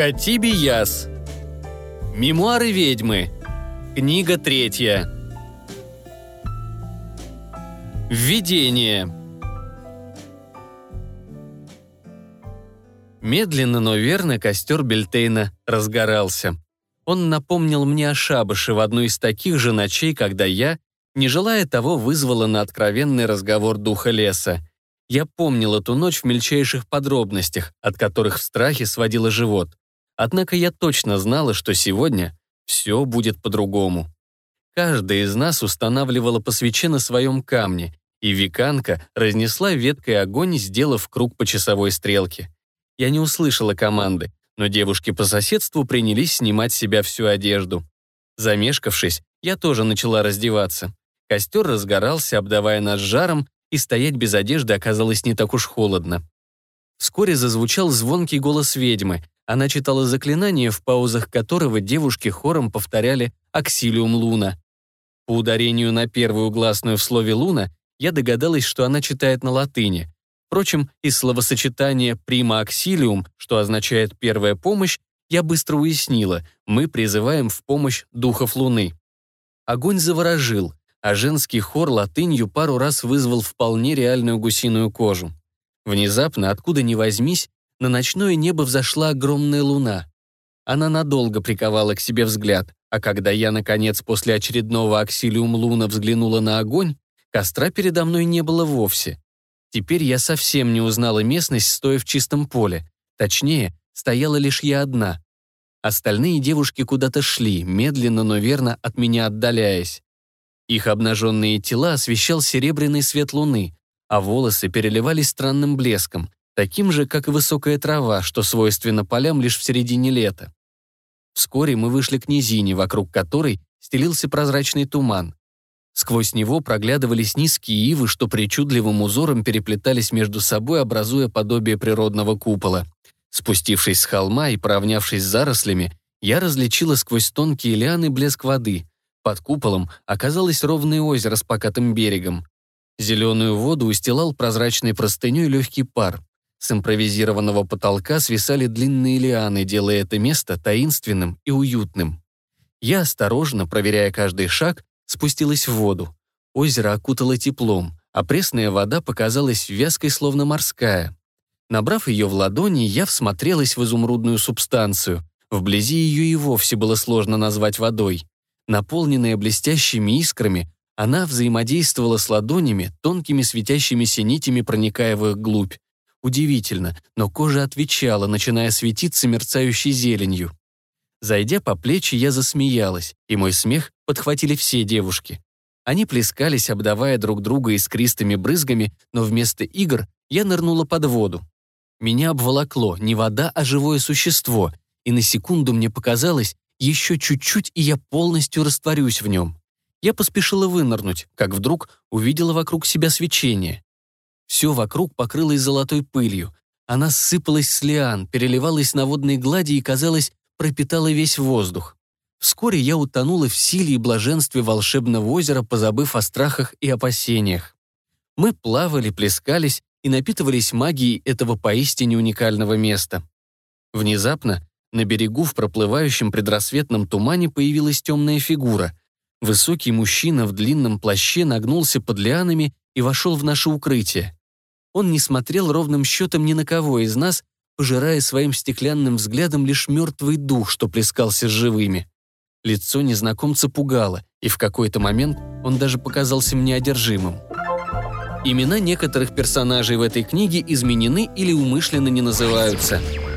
Катиби Яс. Мемуары ведьмы. Книга третья. Введение. Медленно, но верно костер Бельтейна разгорался. Он напомнил мне о шабаше в одну из таких же ночей, когда я, не желая того, вызвала на откровенный разговор духа леса. Я помнил эту ночь в мельчайших подробностях, от которых в страхе сводило живот. Однако я точно знала, что сегодня все будет по-другому. Каждая из нас устанавливала по свече на своем камне, и веканка разнесла веткой огонь, сделав круг по часовой стрелке. Я не услышала команды, но девушки по соседству принялись снимать с себя всю одежду. Замешкавшись, я тоже начала раздеваться. Костер разгорался, обдавая нас жаром, и стоять без одежды оказалось не так уж холодно. Вскоре зазвучал звонкий голос ведьмы. Она читала заклинание, в паузах которого девушки хором повторяли «Аксилиум Луна». По ударению на первую гласную в слове «Луна» я догадалась, что она читает на латыни. Впрочем, из словосочетания «prima auxilium», что означает «первая помощь», я быстро уяснила, мы призываем в помощь духов Луны. Огонь заворожил, а женский хор латынью пару раз вызвал вполне реальную гусиную кожу. Внезапно, откуда ни возьмись, на ночное небо взошла огромная луна. Она надолго приковала к себе взгляд, а когда я, наконец, после очередного аксилиум луна взглянула на огонь, костра передо мной не было вовсе. Теперь я совсем не узнала местность, стоя в чистом поле. Точнее, стояла лишь я одна. Остальные девушки куда-то шли, медленно, но верно от меня отдаляясь. Их обнаженные тела освещал серебряный свет луны, а волосы переливались странным блеском, таким же, как и высокая трава, что свойственно полям лишь в середине лета. Вскоре мы вышли к низине, вокруг которой стелился прозрачный туман. Сквозь него проглядывались низкие ивы, что причудливым узором переплетались между собой, образуя подобие природного купола. Спустившись с холма и поравнявшись с зарослями, я различила сквозь тонкие лианы блеск воды. Под куполом оказалось ровное озеро с покатым берегом. Зеленую воду устилал прозрачной простыней легкий пар. С импровизированного потолка свисали длинные лианы, делая это место таинственным и уютным. Я осторожно, проверяя каждый шаг, спустилась в воду. Озеро окутало теплом, а пресная вода показалась вязкой, словно морская. Набрав ее в ладони, я всмотрелась в изумрудную субстанцию. Вблизи ее и вовсе было сложно назвать водой. Наполненная блестящими искрами, она взаимодействовала с ладонями, тонкими светящимися нитями проникая в их глубь. Удивительно, но кожа отвечала, начиная светиться мерцающей зеленью. Зайдя по плечи, я засмеялась, и мой смех подхватили все девушки. Они плескались, обдавая друг друга искристыми брызгами, но вместо игр я нырнула под воду. Меня обволокло не вода, а живое существо, и на секунду мне показалось, еще чуть-чуть, и я полностью растворюсь в нем. Я поспешила вынырнуть, как вдруг увидела вокруг себя свечение. Все вокруг покрылось золотой пылью. Она сыпалась с лиан, переливалась на водной глади и, казалось, пропитала весь воздух. Вскоре я утонула в силе и блаженстве волшебного озера, позабыв о страхах и опасениях. Мы плавали, плескались и напитывались магией этого поистине уникального места. Внезапно на берегу в проплывающем предрассветном тумане появилась темная фигура. Высокий мужчина в длинном плаще нагнулся под лианами и вошел в наше укрытие. Он не смотрел ровным счетом ни на кого из нас, пожирая своим стеклянным взглядом лишь мертвый дух, что плескался с живыми. Лицо незнакомца пугало, и в какой-то момент он даже показался мне одержимым. Имена некоторых персонажей в этой книге изменены или умышленно не называются –